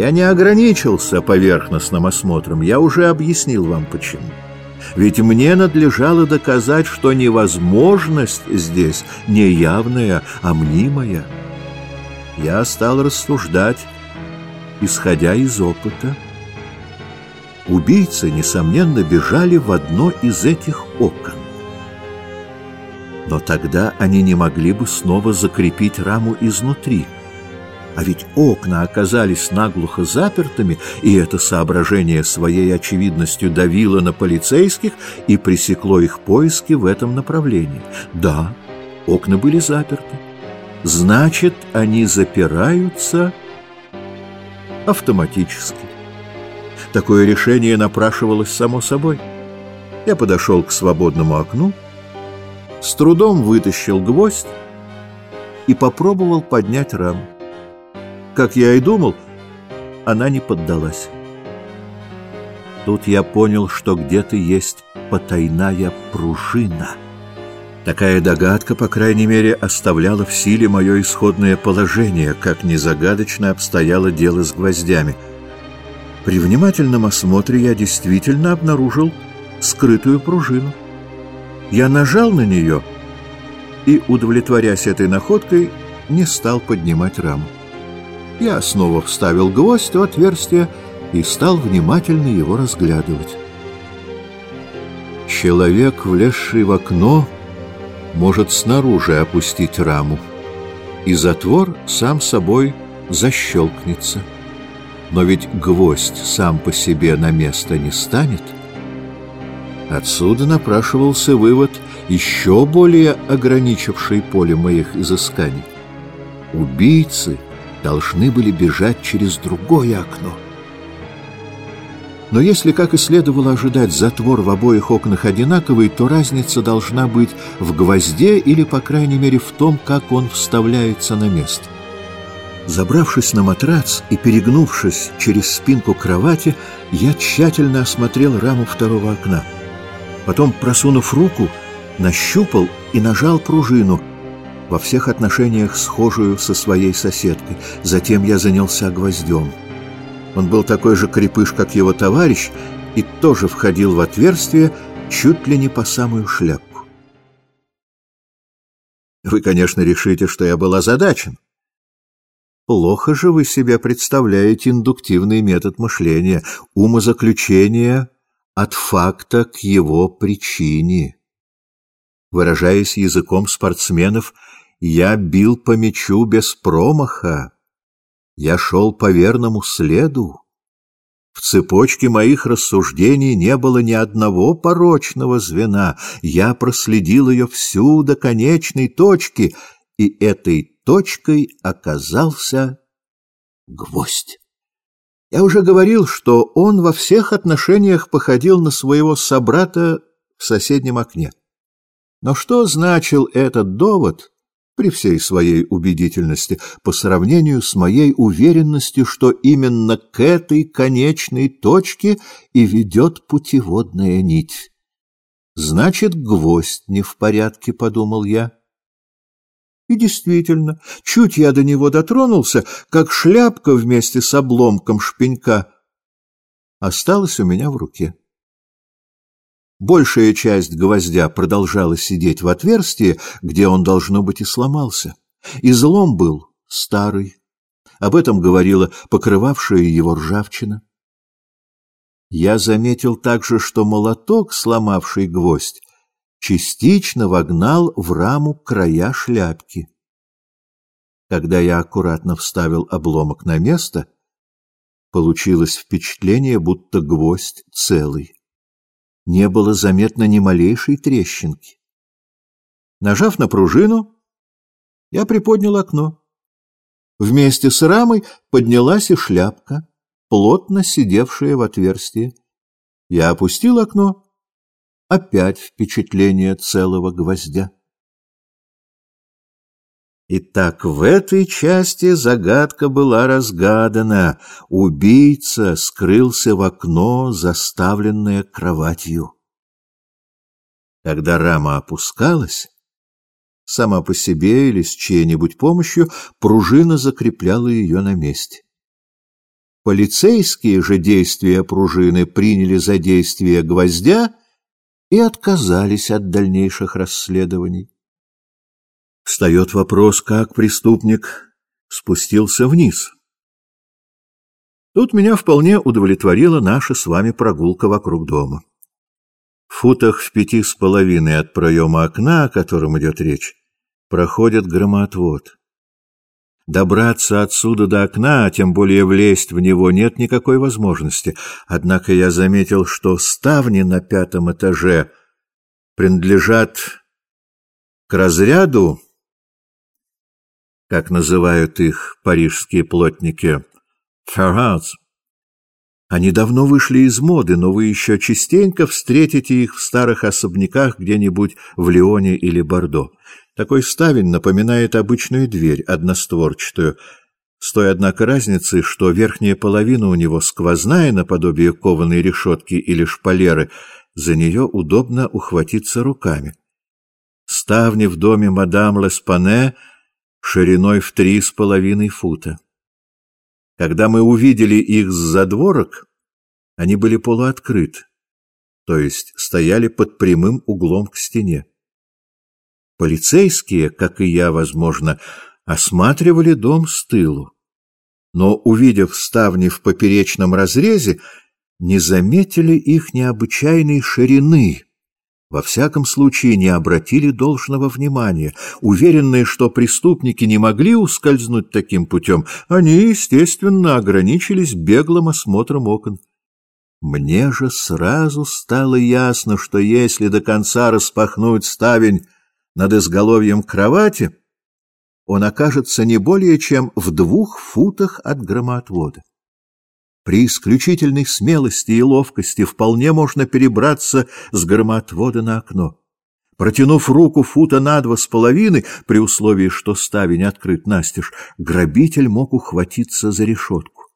Я не ограничился поверхностным осмотром, я уже объяснил вам почему. Ведь мне надлежало доказать, что невозможность здесь не явная, а мнимая. Я стал рассуждать, исходя из опыта. Убийцы, несомненно, бежали в одно из этих окон. Но тогда они не могли бы снова закрепить раму изнутри — а ведь окна оказались наглухо запертыми, и это соображение своей очевидностью давило на полицейских и пресекло их поиски в этом направлении. Да, окна были заперты. Значит, они запираются автоматически. Такое решение напрашивалось само собой. Я подошел к свободному окну, с трудом вытащил гвоздь и попробовал поднять раму. Как я и думал, она не поддалась. Тут я понял, что где-то есть потайная пружина. Такая догадка, по крайней мере, оставляла в силе мое исходное положение, как незагадочно обстояло дело с гвоздями. При внимательном осмотре я действительно обнаружил скрытую пружину. Я нажал на нее и, удовлетворясь этой находкой, не стал поднимать раму. Я снова вставил гвоздь в отверстие и стал внимательно его разглядывать. Человек, влезший в окно, может снаружи опустить раму, и затвор сам собой защелкнется. Но ведь гвоздь сам по себе на место не станет. Отсюда напрашивался вывод, еще более ограничивший поле моих изысканий. Убийцы — должны были бежать через другое окно. Но если, как и следовало ожидать, затвор в обоих окнах одинаковый, то разница должна быть в гвозде или, по крайней мере, в том, как он вставляется на место. Забравшись на матрац и перегнувшись через спинку кровати, я тщательно осмотрел раму второго окна. Потом, просунув руку, нащупал и нажал пружину — во всех отношениях схожую со своей соседкой. Затем я занялся гвоздем. Он был такой же крепыш, как его товарищ, и тоже входил в отверстие чуть ли не по самую шляпку. Вы, конечно, решите, что я был озадачен. Плохо же вы себе представляете индуктивный метод мышления, умозаключение от факта к его причине. Выражаясь языком спортсменов, я бил по мячу без промаха. Я шел по верному следу. В цепочке моих рассуждений не было ни одного порочного звена. Я проследил ее всю до конечной точки, и этой точкой оказался гвоздь. Я уже говорил, что он во всех отношениях походил на своего собрата в соседнем окне. Но что значил этот довод при всей своей убедительности по сравнению с моей уверенностью, что именно к этой конечной точке и ведет путеводная нить. Значит, гвоздь не в порядке, — подумал я. И действительно, чуть я до него дотронулся, как шляпка вместе с обломком шпенька осталась у меня в руке. Большая часть гвоздя продолжала сидеть в отверстии, где он, должно быть, и сломался. Излом был старый. Об этом говорила покрывавшая его ржавчина. Я заметил также, что молоток, сломавший гвоздь, частично вогнал в раму края шляпки. Когда я аккуратно вставил обломок на место, получилось впечатление, будто гвоздь целый не было заметно ни малейшей трещинки. Нажав на пружину, я приподнял окно. Вместе с рамой поднялась и шляпка, плотно сидевшая в отверстии. Я опустил окно. Опять впечатление целого гвоздя. Итак, в этой части загадка была разгадана. Убийца скрылся в окно, заставленное кроватью. Когда рама опускалась, сама по себе или с чьей-нибудь помощью, пружина закрепляла ее на месте. Полицейские же действия пружины приняли за действия гвоздя и отказались от дальнейших расследований. Встает вопрос, как преступник спустился вниз. Тут меня вполне удовлетворила наша с вами прогулка вокруг дома. В футах в пяти с половиной от проема окна, о котором идет речь, проходит громоотвод. Добраться отсюда до окна, а тем более влезть в него, нет никакой возможности. Однако я заметил, что ставни на пятом этаже принадлежат к разряду, как называют их парижские плотники, «феррац». Они давно вышли из моды, но вы еще частенько встретите их в старых особняках где-нибудь в Лионе или Бордо. Такой ставень напоминает обычную дверь, одностворчатую, с той, однако, разницей, что верхняя половина у него сквозная, наподобие кованой решетки или шпалеры, за нее удобно ухватиться руками. Ставни в доме мадам Леспане шириной в три с половиной фута. Когда мы увидели их с задворок, они были полуоткрыты, то есть стояли под прямым углом к стене. Полицейские, как и я, возможно, осматривали дом с тылу, но, увидев ставни в поперечном разрезе, не заметили их необычайной ширины, во всяком случае не обратили должного внимания. Уверенные, что преступники не могли ускользнуть таким путем, они, естественно, ограничились беглым осмотром окон. Мне же сразу стало ясно, что если до конца распахнуть ставень над изголовьем кровати, он окажется не более чем в двух футах от громоотвода. При исключительной смелости и ловкости вполне можно перебраться с громоотвода на окно. Протянув руку фута на два с половиной, при условии, что ставень открыт настежь, грабитель мог ухватиться за решетку.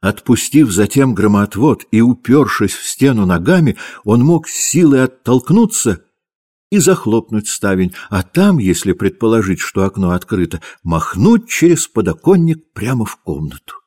Отпустив затем громоотвод и упершись в стену ногами, он мог с силой оттолкнуться и захлопнуть ставень, а там, если предположить, что окно открыто, махнуть через подоконник прямо в комнату.